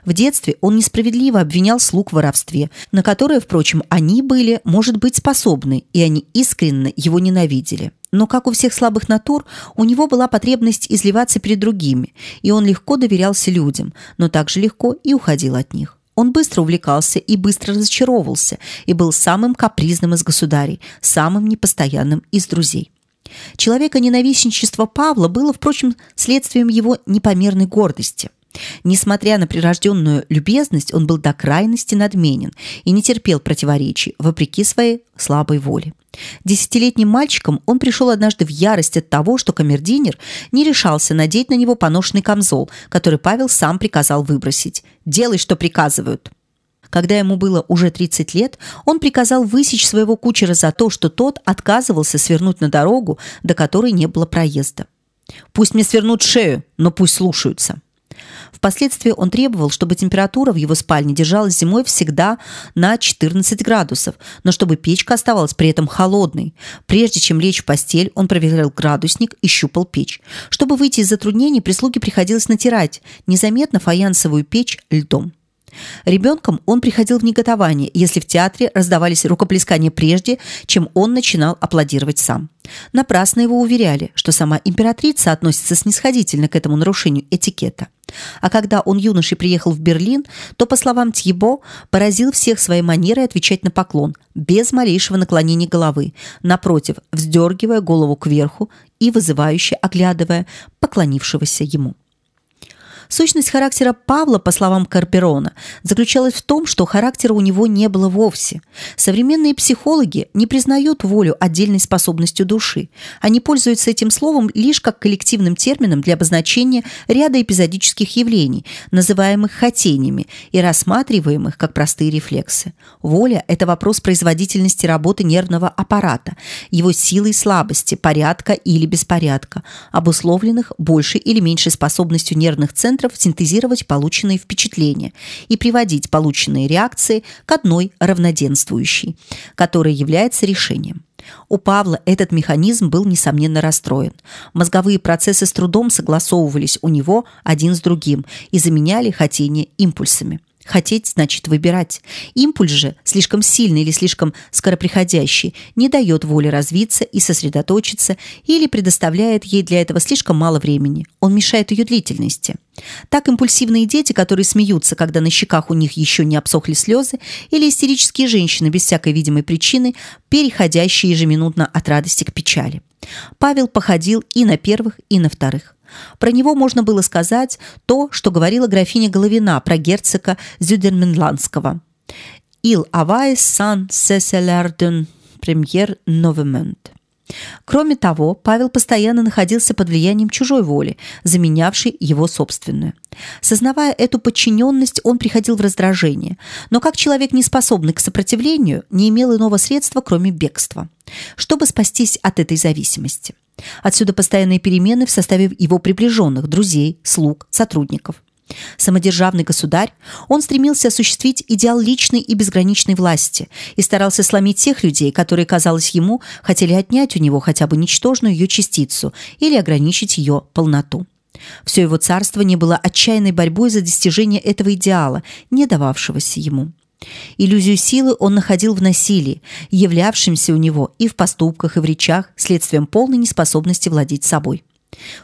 В детстве он несправедливо обвинял слуг в воровстве, на которое, впрочем, они были, может быть, способны, и они искренне его ненавидели. Но, как у всех слабых натур, у него была потребность изливаться перед другими, и он легко доверялся людям, но также легко и уходил от них. Он быстро увлекался и быстро разочаровывался, и был самым капризным из государей, самым непостоянным из друзей. Человека ненавистничество Павла было, впрочем, следствием его непомерной гордости. Несмотря на прирожденную любезность, он был до крайности надменен и не терпел противоречий, вопреки своей слабой воле. Десятилетним мальчиком он пришел однажды в ярость от того, что камердинер не решался надеть на него поношенный камзол, который Павел сам приказал выбросить. «Делай, что приказывают». Когда ему было уже 30 лет, он приказал высечь своего кучера за то, что тот отказывался свернуть на дорогу, до которой не было проезда. «Пусть мне свернут шею, но пусть слушаются». Впоследствии он требовал, чтобы температура в его спальне держалась зимой всегда на 14 градусов, но чтобы печка оставалась при этом холодной. Прежде чем лечь в постель, он проверял градусник и щупал печь. Чтобы выйти из затруднений, прислуге приходилось натирать незаметно фаянсовую печь льдом. Ребенком он приходил в неготование, если в театре раздавались рукоплескания прежде, чем он начинал аплодировать сам. Напрасно его уверяли, что сама императрица относится снисходительно к этому нарушению этикета. А когда он юношей приехал в Берлин, то, по словам Тьебо, поразил всех своей манерой отвечать на поклон, без малейшего наклонения головы, напротив, вздергивая голову кверху и вызывающе оглядывая поклонившегося ему. Сущность характера Павла, по словам Карперона, заключалась в том, что характера у него не было вовсе. Современные психологи не признают волю отдельной способностью души. Они пользуются этим словом лишь как коллективным термином для обозначения ряда эпизодических явлений, называемых хотениями и рассматриваемых как простые рефлексы. Воля – это вопрос производительности работы нервного аппарата, его силы и слабости, порядка или беспорядка, обусловленных большей или меньшей способностью нервных центров синтезировать полученные впечатления и приводить полученные реакции к одной равноденствующей, которая является решением. У Павла этот механизм был, несомненно, расстроен. Мозговые процессы с трудом согласовывались у него один с другим и заменяли хотение импульсами. Хотеть значит выбирать. Импульс же, слишком сильный или слишком скороприходящий, не дает воле развиться и сосредоточиться или предоставляет ей для этого слишком мало времени. Он мешает ее длительности. Так импульсивные дети, которые смеются, когда на щеках у них еще не обсохли слезы, или истерические женщины без всякой видимой причины, переходящие ежеминутно от радости к печали. Павел походил и на первых, и на вторых. Про него можно было сказать то, что говорила графиня Головина про герцога Зюдерменландского. «Il avait sans cesse премьер новемент». Кроме того, Павел постоянно находился под влиянием чужой воли, заменявшей его собственную. Сознавая эту подчиненность, он приходил в раздражение, но как человек, не способный к сопротивлению, не имел иного средства, кроме бегства, чтобы спастись от этой зависимости – Отсюда постоянные перемены в составе его приближенных, друзей, слуг, сотрудников. Самодержавный государь, он стремился осуществить идеал личной и безграничной власти и старался сломить тех людей, которые, казалось ему, хотели отнять у него хотя бы ничтожную ее частицу или ограничить ее полноту. Все его царство не было отчаянной борьбой за достижение этого идеала, не дававшегося ему. Иллюзию силы он находил в насилии, являвшемся у него и в поступках, и в речах, следствием полной неспособности владеть собой.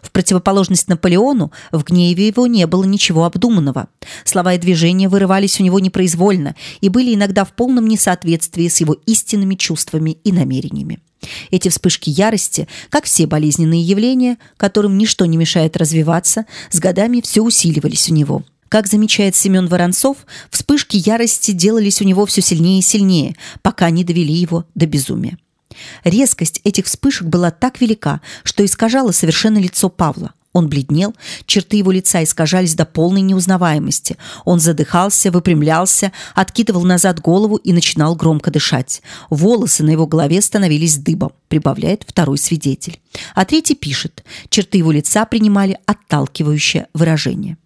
В противоположность Наполеону в гневе его не было ничего обдуманного. Слова и движения вырывались у него непроизвольно и были иногда в полном несоответствии с его истинными чувствами и намерениями. Эти вспышки ярости, как все болезненные явления, которым ничто не мешает развиваться, с годами все усиливались у него – как замечает Семен Воронцов, вспышки ярости делались у него все сильнее и сильнее, пока не довели его до безумия. Резкость этих вспышек была так велика, что искажала совершенно лицо Павла. Он бледнел, черты его лица искажались до полной неузнаваемости. Он задыхался, выпрямлялся, откидывал назад голову и начинал громко дышать. Волосы на его голове становились дыбом, прибавляет второй свидетель. А третий пишет. Черты его лица принимали отталкивающее выражение.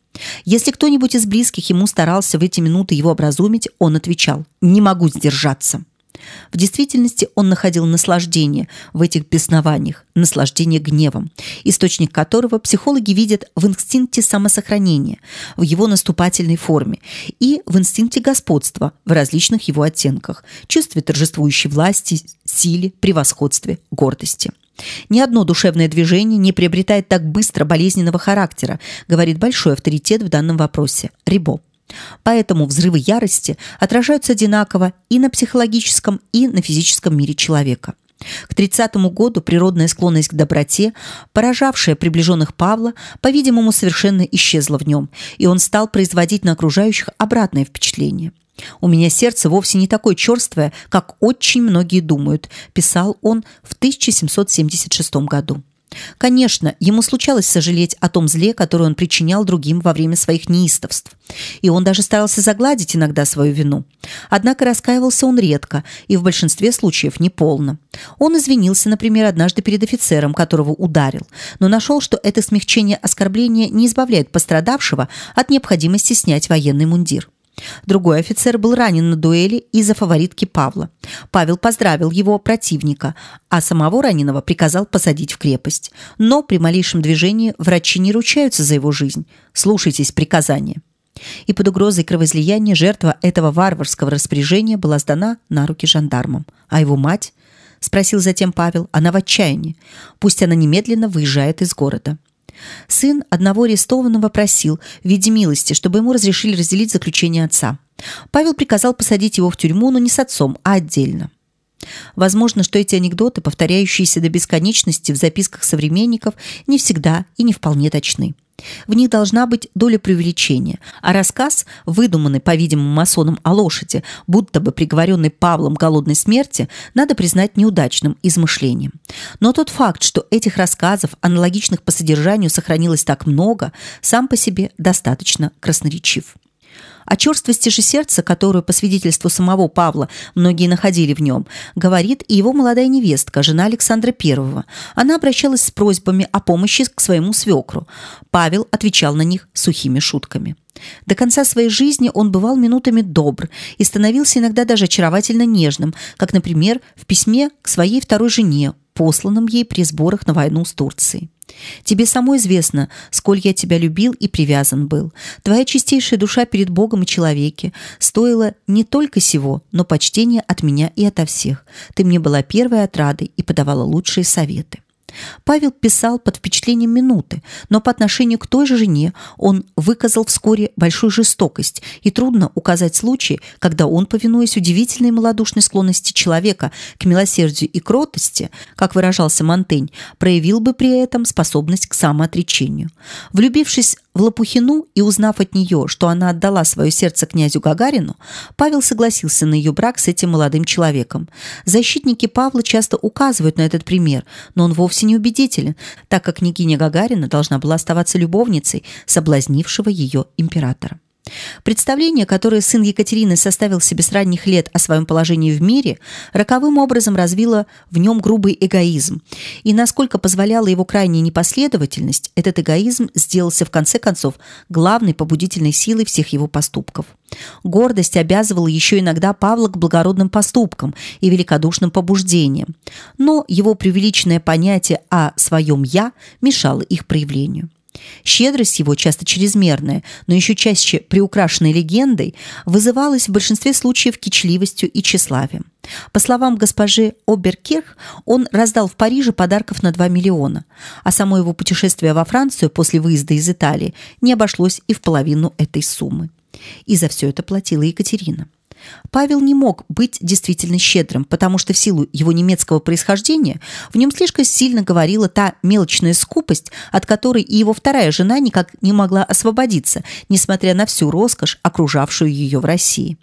Если кто-нибудь из близких ему старался в эти минуты его образумить, он отвечал «не могу сдержаться». В действительности он находил наслаждение в этих беснованиях, наслаждение гневом, источник которого психологи видят в инстинкте самосохранения, в его наступательной форме и в инстинкте господства в различных его оттенках, чувстве торжествующей власти, силе, превосходстве, гордости. Ни одно душевное движение не приобретает так быстро болезненного характера, говорит большой авторитет в данном вопросе – Рибо. Поэтому взрывы ярости отражаются одинаково и на психологическом, и на физическом мире человека. К 30 году природная склонность к доброте, поражавшая приближенных Павла, по-видимому, совершенно исчезла в нем, и он стал производить на окружающих обратное впечатление – у меня сердце вовсе не такое черствое, как очень многие думают, писал он в 1776 году. Конечно, ему случалось сожалеть о том зле, которое он причинял другим во время своих неистовств. И он даже старался загладить иногда свою вину. Однако раскаивался он редко и в большинстве случаев неполно. Он извинился, например, однажды перед офицером, которого ударил, но нашел, что это смягчение оскорбления не избавляет пострадавшего от необходимости снять военный мундир. Другой офицер был ранен на дуэли из-за фаворитки Павла. Павел поздравил его противника, а самого раненого приказал посадить в крепость. Но при малейшем движении врачи не ручаются за его жизнь. Слушайтесь приказания. И под угрозой кровоизлияния жертва этого варварского распоряжения была сдана на руки жандармам. А его мать? Спросил затем Павел. Она в отчаянии. Пусть она немедленно выезжает из города. Сын одного арестованного просил в виде милости, чтобы ему разрешили разделить заключение отца. Павел приказал посадить его в тюрьму, но не с отцом, а отдельно. Возможно, что эти анекдоты, повторяющиеся до бесконечности в записках современников, не всегда и не вполне точны. В них должна быть доля преувеличения, а рассказ, выдуманный, по-видимому, масоном о лошади, будто бы приговоренный Павлом к голодной смерти, надо признать неудачным измышлением. Но тот факт, что этих рассказов, аналогичных по содержанию, сохранилось так много, сам по себе достаточно красноречив. О черствости же сердца, которую, по свидетельству самого Павла, многие находили в нем, говорит и его молодая невестка, жена Александра I. Она обращалась с просьбами о помощи к своему свекру. Павел отвечал на них сухими шутками. До конца своей жизни он бывал минутами добр и становился иногда даже очаровательно нежным, как, например, в письме к своей второй жене, посланном ей при сборах на войну с Турцией. Тебе самой известно, сколь я тебя любил и привязан был. Твоя чистейшая душа перед Богом и человеке стоила не только сего, но почтения от меня и ото всех. Ты мне была первой отрадой и подавала лучшие советы. Павел писал под впечатлением минуты, но по отношению к той же жене он выказал вскоре большую жестокость, и трудно указать случай, когда он, повинуясь удивительной малодушной склонности человека к милосердию и кротости, как выражался Монтень, проявил бы при этом способность к самоотречению. Влюбившись в Лопухину и узнав от нее, что она отдала свое сердце князю Гагарину, Павел согласился на ее брак с этим молодым человеком. Защитники Павла часто указывают на этот пример, но он вовсе не убедителен, так как княгиня Гагарина должна была оставаться любовницей соблазнившего ее императора. Представление, которое сын Екатерины составил себе с ранних лет о своем положении в мире, роковым образом развило в нем грубый эгоизм. И насколько позволяла его крайняя непоследовательность, этот эгоизм сделался в конце концов главной побудительной силой всех его поступков. Гордость обязывала еще иногда Павла к благородным поступкам и великодушным побуждениям, но его преувеличенное понятие о своем «я» мешало их проявлению. Щедрость его, часто чрезмерная, но еще чаще приукрашенной легендой, вызывалась в большинстве случаев кичливостью и тщеславием. По словам госпожи Оберкирх, он раздал в Париже подарков на 2 миллиона, а само его путешествие во Францию после выезда из Италии не обошлось и в половину этой суммы. И за все это платила Екатерина. Павел не мог быть действительно щедрым, потому что в силу его немецкого происхождения в нем слишком сильно говорила та мелочная скупость, от которой и его вторая жена никак не могла освободиться, несмотря на всю роскошь, окружавшую ее в России.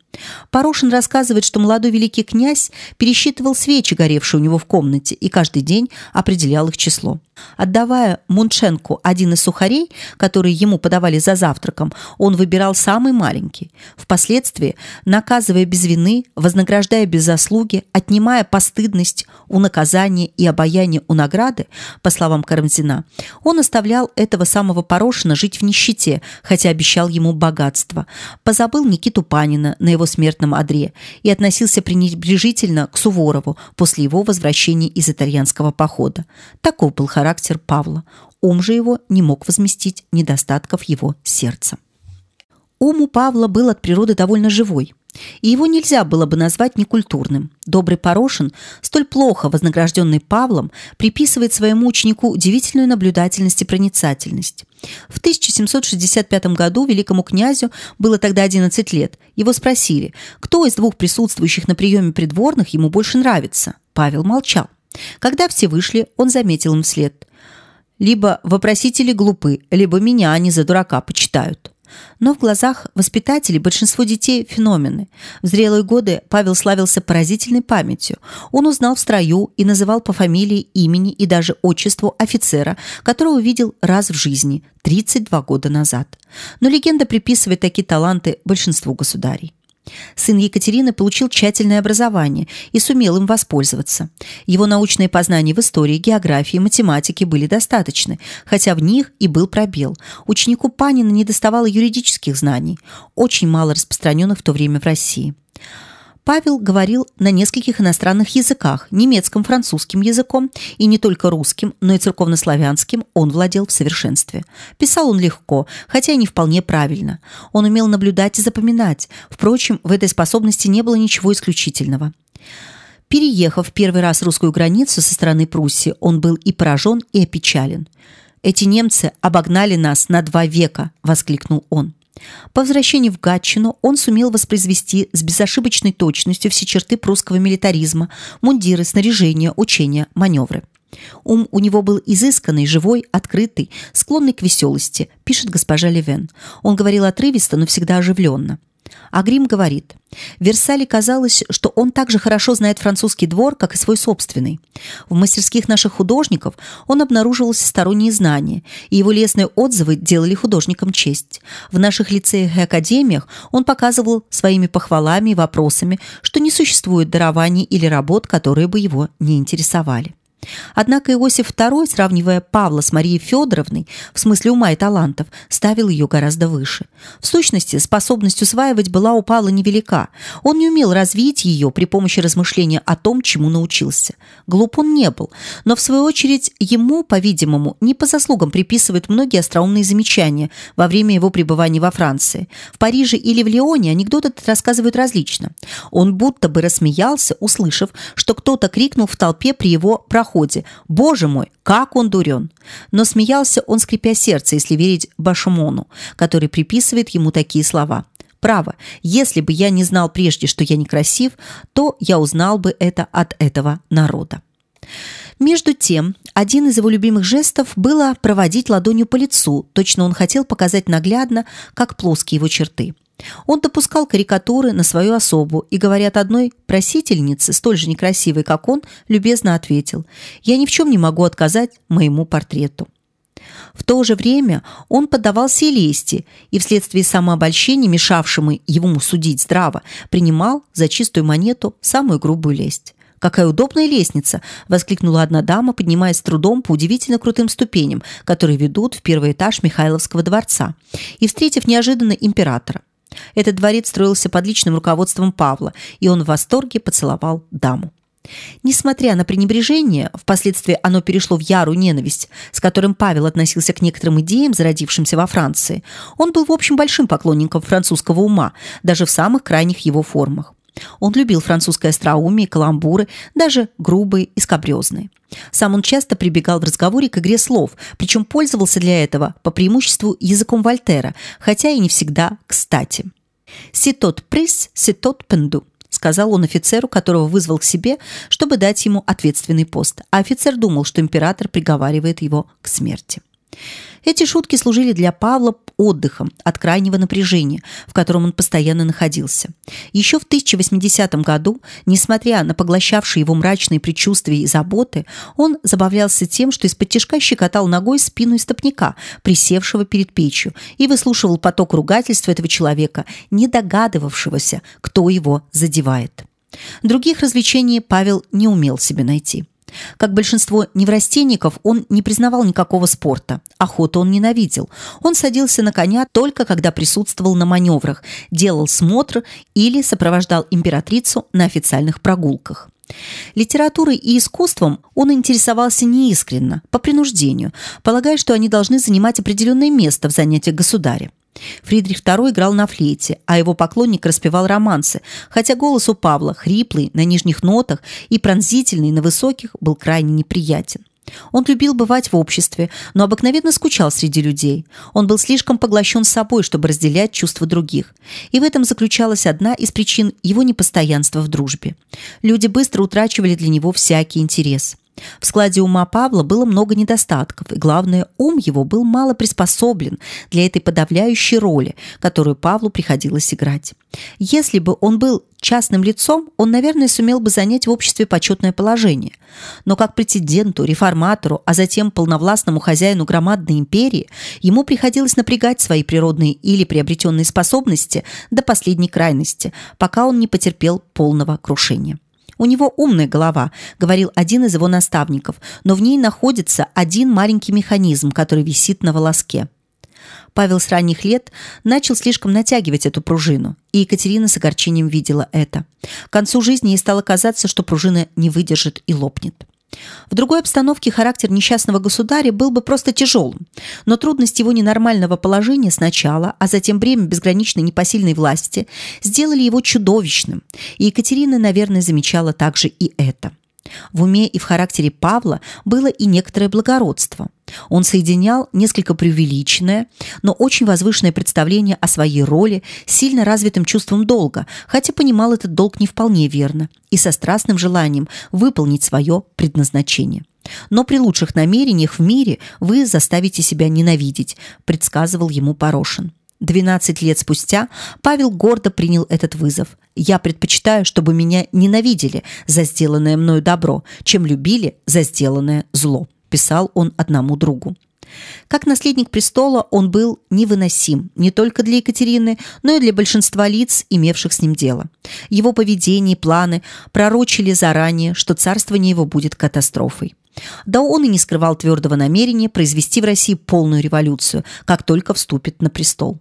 Порошин рассказывает, что молодой великий князь пересчитывал свечи, горевшие у него в комнате, и каждый день определял их число. Отдавая Муншенку один из сухарей, которые ему подавали за завтраком, он выбирал самый маленький. Впоследствии, наказывая без вины, вознаграждая без заслуги, отнимая постыдность у наказания и обаяние у награды, по словам Карамзина, он оставлял этого самого Порошина жить в нищете, хотя обещал ему богатство. Позабыл Никиту Панина на его смертном одре и относился пренебрежительно к Суворову после его возвращения из итальянского похода. Таков был характер Павла. Ум же его не мог возместить недостатков его сердца. Ум у Павла был от природы довольно живой, и его нельзя было бы назвать некультурным. Добрый Порошин, столь плохо вознагражденный Павлом, приписывает своему ученику удивительную наблюдательность и проницательность. В 1765 году великому князю было тогда 11 лет. Его спросили, кто из двух присутствующих на приеме придворных ему больше нравится. Павел молчал. Когда все вышли, он заметил им вслед. Либо вопросители глупы, либо меня они за дурака почитают. Но в глазах воспитателей большинство детей – феномены. В зрелые годы Павел славился поразительной памятью. Он узнал в строю и называл по фамилии, имени и даже отчеству офицера, которого видел раз в жизни – 32 года назад. Но легенда приписывает такие таланты большинству государей. Сын Екатерины получил тщательное образование и сумел им воспользоваться. Его научные познания в истории, географии, математике были достаточны, хотя в них и был пробел. Ученику Панина недоставало юридических знаний, очень мало распространенных в то время в России. Павел говорил на нескольких иностранных языках, немецком, французским языком, и не только русским, но и церковнославянским он владел в совершенстве. Писал он легко, хотя и не вполне правильно. Он умел наблюдать и запоминать. Впрочем, в этой способности не было ничего исключительного. Переехав первый раз русскую границу со стороны Пруссии, он был и поражен, и опечален. «Эти немцы обогнали нас на два века!» – воскликнул он. По возвращении в Гатчину он сумел воспроизвести с безошибочной точностью все черты прусского милитаризма, мундиры, снаряжение, учения, маневры. Ум у него был изысканный, живой, открытый, склонный к веселости, пишет госпожа Левен. Он говорил отрывисто, но всегда оживленно. А Грим говорит, Версале казалось, что он так же хорошо знает французский двор, как и свой собственный. В мастерских наших художников он обнаруживал всесторонние знания, и его лестные отзывы делали художникам честь. В наших лицеях и академиях он показывал своими похвалами и вопросами, что не существует дарований или работ, которые бы его не интересовали. Однако Иосиф II, сравнивая Павла с Марией Федоровной в смысле ума и талантов, ставил ее гораздо выше. В сущности, способность усваивать была у Павла невелика. Он не умел развить ее при помощи размышления о том, чему научился. Глуп он не был, но в свою очередь ему, по-видимому, не по заслугам приписывают многие остроумные замечания во время его пребывания во Франции. В Париже или в Лионе анекдоты рассказывают различно. Он будто бы рассмеялся, услышав, что кто-то крикнул в толпе при его проходе проходе. Боже мой, как он дурен! Но смеялся он, скрипя сердце, если верить Башумону, который приписывает ему такие слова. Право, если бы я не знал прежде, что я некрасив, то я узнал бы это от этого народа. Между тем, один из его любимых жестов было проводить ладонью по лицу, точно он хотел показать наглядно, как плоские его черты. Он допускал карикатуры на свою особу и, говорят одной просительнице, столь же некрасивой, как он, любезно ответил «Я ни в чем не могу отказать моему портрету». В то же время он поддавался лести, и вследствие самообольщения, мешавшему ему судить здраво, принимал за чистую монету самую грубую лесть. «Какая удобная лестница!» – воскликнула одна дама, поднимаясь с трудом по удивительно крутым ступеням, которые ведут в первый этаж Михайловского дворца, и встретив неожиданно императора. Этот дворец строился под личным руководством Павла, и он в восторге поцеловал даму. Несмотря на пренебрежение, впоследствии оно перешло в ярую ненависть, с которым Павел относился к некоторым идеям, зародившимся во Франции, он был в общем большим поклонником французского ума, даже в самых крайних его формах. Он любил французское остроумие, каламбуры, даже грубые и скабрезные. Сам он часто прибегал в разговоре к игре слов, причем пользовался для этого по преимуществу языком Вольтера, хотя и не всегда кстати. «Ситот прис, ситот пенду», сказал он офицеру, которого вызвал к себе, чтобы дать ему ответственный пост, а офицер думал, что император приговаривает его к смерти. Эти шутки служили для Павла отдыхом от крайнего напряжения, в котором он постоянно находился. Еще в 1080 году, несмотря на поглощавшие его мрачные предчувствия и заботы, он забавлялся тем, что из-под тяжка щекотал ногой спину истопника, присевшего перед печью, и выслушивал поток ругательств этого человека, не догадывавшегося, кто его задевает. Других развлечений Павел не умел себе найти. Как большинство неврастенников, он не признавал никакого спорта. Охоту он ненавидел. Он садился на коня только когда присутствовал на маневрах, делал смотр или сопровождал императрицу на официальных прогулках. Литературой и искусством он интересовался неискренно, по принуждению, полагая, что они должны занимать определенное место в занятиях государя. Фридрих II играл на флейте, а его поклонник распевал романсы, хотя голос у Павла, хриплый, на нижних нотах и пронзительный на высоких, был крайне неприятен. Он любил бывать в обществе, но обыкновенно скучал среди людей. Он был слишком поглощен собой, чтобы разделять чувства других. И в этом заключалась одна из причин его непостоянства в дружбе. Люди быстро утрачивали для него всякий интерес. В складе ума Павла было много недостатков, и главное, ум его был мало приспособлен для этой подавляющей роли, которую Павлу приходилось играть. Если бы он был частным лицом, он, наверное, сумел бы занять в обществе почетное положение. Но как претенденту, реформатору, а затем полновластному хозяину громадной империи, ему приходилось напрягать свои природные или приобретенные способности до последней крайности, пока он не потерпел полного крушения. У него умная голова, говорил один из его наставников, но в ней находится один маленький механизм, который висит на волоске. Павел с ранних лет начал слишком натягивать эту пружину, и Екатерина с огорчением видела это. К концу жизни ей стало казаться, что пружина не выдержит и лопнет. В другой обстановке характер несчастного государя был бы просто тяжелым, но трудность его ненормального положения сначала, а затем бремя безграничной непосильной власти сделали его чудовищным, и Екатерина, наверное, замечала также и это. В уме и в характере Павла было и некоторое благородство. Он соединял несколько преувеличенное, но очень возвышенное представление о своей роли с сильно развитым чувством долга, хотя понимал этот долг не вполне верно, и со страстным желанием выполнить свое предназначение. Но при лучших намерениях в мире вы заставите себя ненавидеть, предсказывал ему Порошин. 12 лет спустя Павел гордо принял этот вызов. Я предпочитаю, чтобы меня ненавидели за сделанное мною добро, чем любили за сделанное зло, писал он одному другу. Как наследник престола он был невыносим не только для Екатерины, но и для большинства лиц, имевших с ним дело. Его поведение и планы пророчили заранее, что царствование его будет катастрофой. Да он и не скрывал твердого намерения произвести в России полную революцию, как только вступит на престол.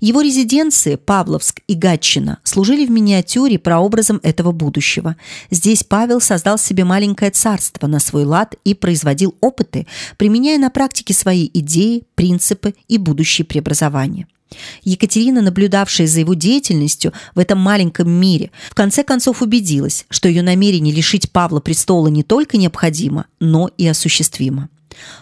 Его резиденции Павловск и Гатчина служили в миниатюре прообразом этого будущего. Здесь Павел создал себе маленькое царство на свой лад и производил опыты, применяя на практике свои идеи, принципы и будущие преобразования. Екатерина, наблюдавшая за его деятельностью в этом маленьком мире, в конце концов убедилась, что ее намерение лишить Павла престола не только необходимо, но и осуществимо.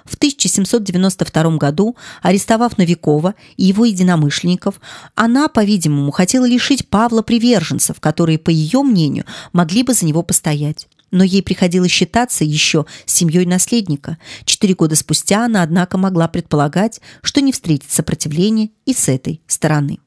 В 1792 году, арестовав Новикова и его единомышленников, она, по-видимому, хотела лишить Павла приверженцев, которые, по ее мнению, могли бы за него постоять. Но ей приходилось считаться еще с семьей наследника. Четыре года спустя она, однако, могла предполагать, что не встретит сопротивления и с этой стороны.